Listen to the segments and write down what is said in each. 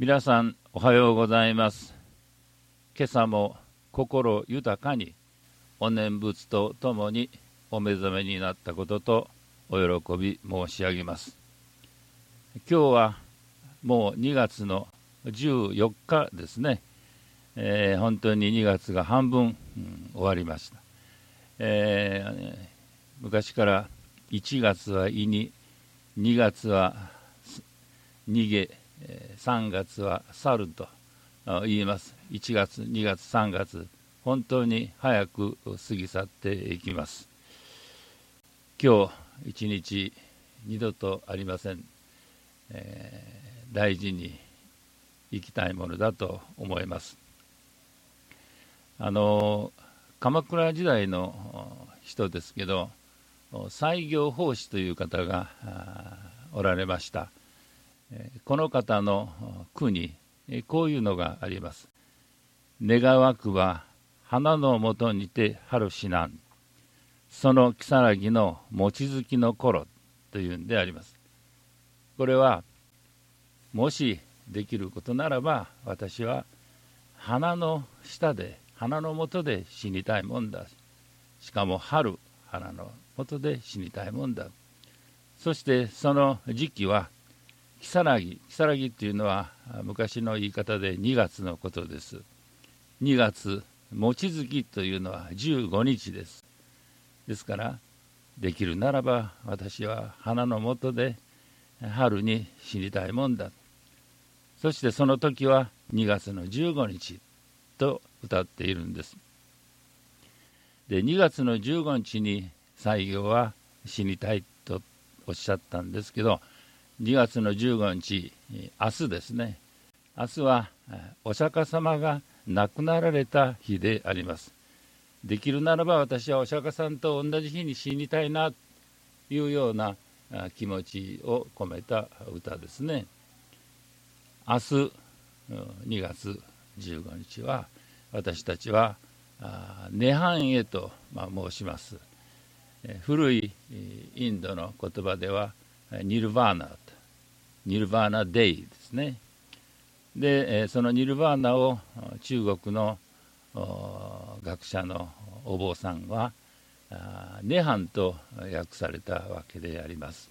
皆さんおはようございます。今朝も心豊かにお念仏とともにお目覚めになったこととお喜び申し上げます。今日はもう2月の14日ですね、えー、本当に2月が半分、うん、終わりました、えー、昔から1月は胃に2月は逃げ3月は猿と言います。1月2月3月本当に早く過ぎ去っていきます。今日一日二度とありません、えー、大事に生きたいものだと思います。あの鎌倉時代の人ですけど西行法師という方がおられました。この方の句にこういうのがあります。願わくは花のもとにて春死なんその如月の望月の頃というんであります。これはもしできることならば私は花の下で花の下で死にたいもんだしかも春花の下で死にたいもんだそしてその時期は如月。如月っていうのは昔の言い方で2月のことです。2月望月というのは15日です。ですからできるならば私は花の下で春に死にたいもんだ。そしてその時は2月の15日と歌っているんです。で2月の15日に西行は死にたいとおっしゃったんですけど2月の15日、明日ですね、明日はお釈迦様が亡くなられた日であります。できるならば私はお釈迦さんと同じ日に死にたいなというような気持ちを込めた歌ですね。明日2月15日は私たちは涅槃へと申します。古いインドの言葉ではニルバーナニルバーナ・デイですね。で、そのニルバーナを中国の学者のお坊さんは涅槃と訳されたわけであります。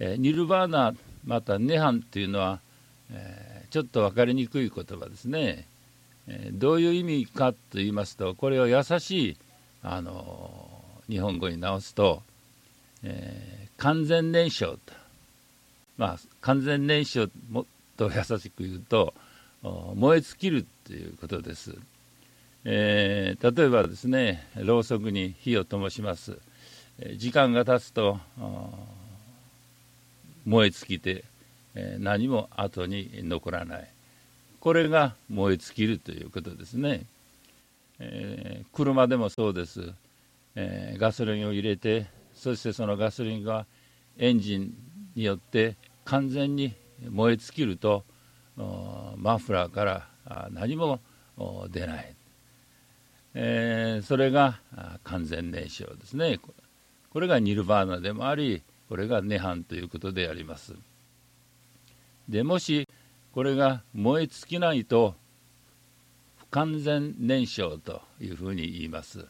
ニルバーナまた涅槃というのはちょっと分かりにくい言葉ですね。どういう意味かと言いますとこれを優しいあの日本語に直すと、え、完全燃焼とまあ、完全燃焼もっと優しく言うと燃え尽きるということです、えー、例えばですねろうそくに火を灯します。時間が経つと燃え尽きて何も後に残らない。これが燃え尽きるということですね、えー、車でもそうです、えー、ガソリンを入れてそしてそのガソリンがエンジンによって完全に燃え尽きるとマフラーから何も出ない、えー、それが完全燃焼ですね。これがニルバーナでもありこれが涅槃ということであります。でもしこれが燃え尽きないと不完全燃焼というふうに言います、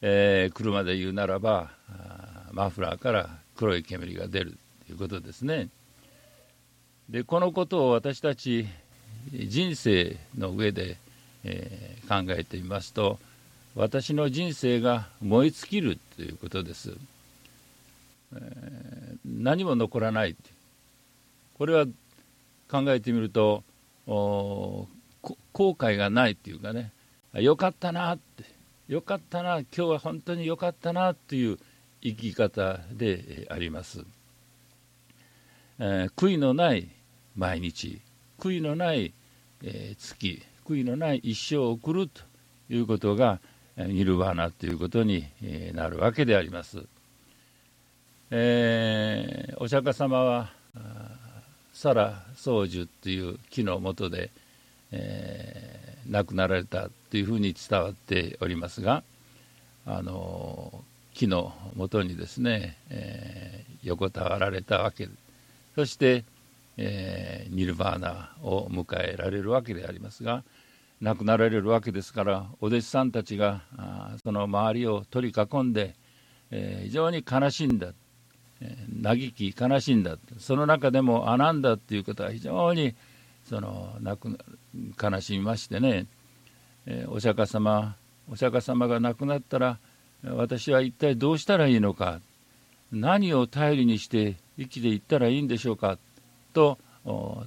えー、車で言うならばマフラーから黒い煙が出る。いうことですね。でこのことを私たち人生の上で、えー、考えてみますと私の人生が燃え尽きるということです、えー、何も残らない。これは考えてみると後悔がないっていうかね。よかったなって。よかったな。今日は本当によかったなという生き方であります、えー、悔いのない毎日悔いのない、えー、月悔いのない一生を送るということがニルバーナということになるわけであります。えー、お釈迦様はサラ宗樹という木のもとで、えー、亡くなられたというふうに伝わっておりますがあの木のもとにですね、えー、横たわられたわけそしてえー、ニルバーナを迎えられるわけでありますが亡くなられるわけですからお弟子さんたちがあその周りを取り囲んで、えー、非常に悲しんだ、えー、嘆き悲しんだその中でもあなんだっていうことは非常にその泣く悲しみましてね、えー、お釈迦様お釈迦様が亡くなったら私は一体どうしたらいいのか何を頼りにして生きていったらいいんでしょうかと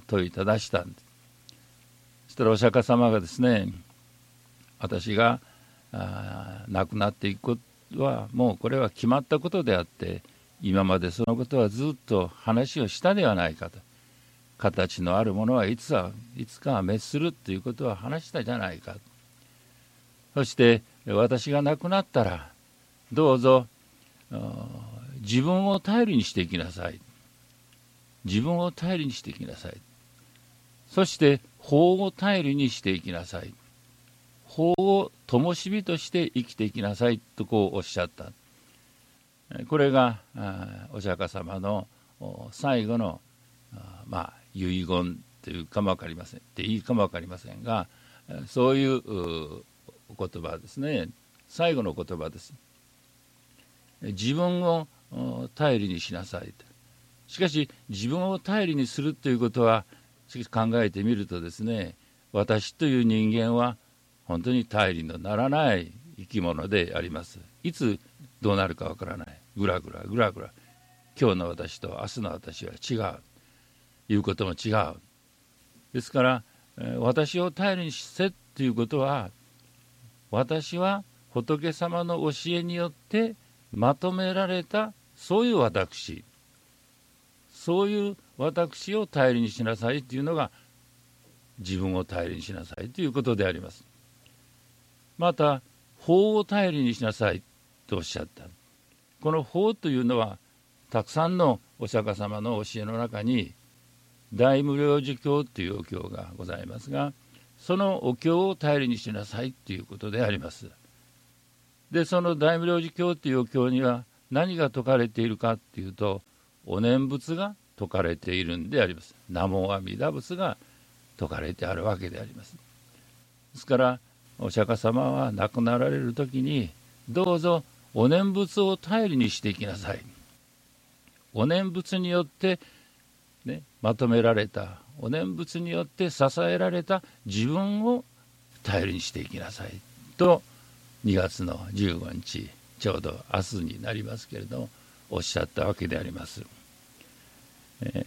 問いただしたんです。そしたらお釈迦様がですね私が亡くなっていくことはもうこれは決まったことであって今までそのことはずっと話をしたではないかと。形のあるものはいつはいつかは滅するということは話したじゃないかそして私が亡くなったらどうぞ自分を頼りにしていきなさい自分を頼りにしていきなさい。そして法を頼りにしていきなさい。法を灯火として生きていきなさいとこうおっしゃった。これがお釈迦様の最後のまあ遺言というかも分かりません。っていいかも分かりませんがそういうお言葉ですね。最後の言葉です。自分を頼りにしなさいと。しかし自分を頼りにするということは考えてみるとですね私という人間は本当に頼りのならない生き物であります。いつどうなるかわからない。ぐらぐらぐらぐら。今日の私と明日の私は違う。言うことも違う。ですから私を頼りにせということは私は仏様の教えによってまとめられたそういう私。そういう私を頼りにしなさいというのが自分を頼りにしなさいということであります。また法を頼りにしなさいとおっしゃった。この法というのはたくさんのお釈迦様の教えの中に大無量寿経というお経がございますがそのお経を頼りにしなさいということであります。でその大無量寿経というお経には何が説かれているかっていうとお念仏が説かれているんであります。南無阿弥陀仏が説かれてあるわけであります。ですからお釈迦様は亡くなられる時にどうぞお念仏を頼りにしていきなさい。お念仏によって、ね、まとめられたお念仏によって支えられた自分を頼りにしていきなさいと2月の15日ちょうど明日になりますけれどもおっしゃったわけであります。え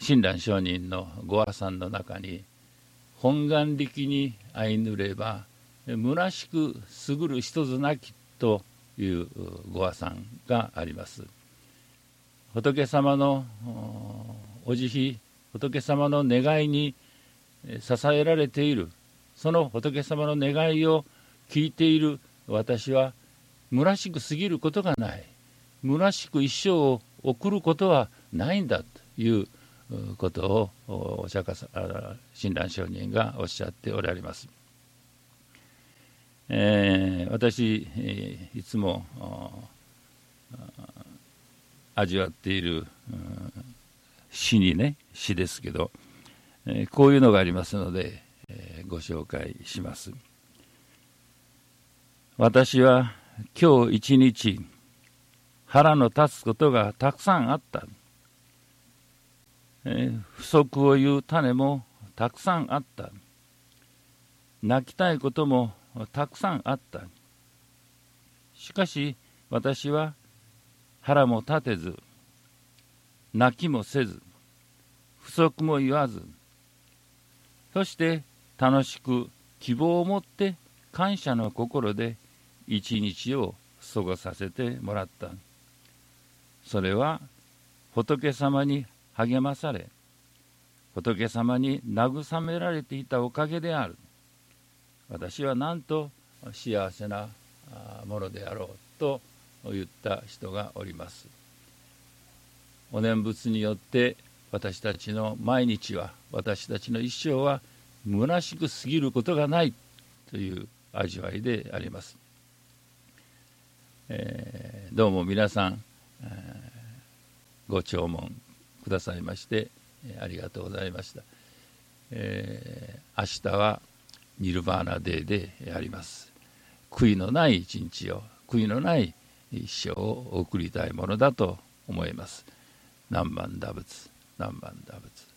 ー、親鸞上人のご阿さんの中に「本願力に相ぬれば虚しく優る人ずなき」というご阿さんがあります。仏様のお慈悲仏様の願いに支えられているその仏様の願いを聞いている私は虚しく過ぎることがない虚しく一生を送ることはないんだということをお釈迦様親鸞上人がおっしゃっておられます。えー、私、えー、いつも味わっている詩にね詩ですけど、えー、こういうのがありますので、えー、ご紹介します。私は今日一日腹の立つことがたくさんあった、えー、不足を言う種もたくさんあった。泣きたいこともたくさんあった。しかし私は腹も立てず泣きもせず不足も言わずそして楽しく希望を持って感謝の心で一日を過ごさせてもらった。それは仏様に励まされ仏様に慰められていたおかげである。私はなんと幸せなものであろうと言った人がおります。お念仏によって私たちの毎日は私たちの一生は虚しく過ぎることがないという味わいであります。えー、どうも皆さん、ご聴聞くださいましてありがとうございました、えー、明日はニルバーナデーであります。悔いのない一日を悔いのない一生を送りたいものだと思います。南蛮打仏南蛮打仏。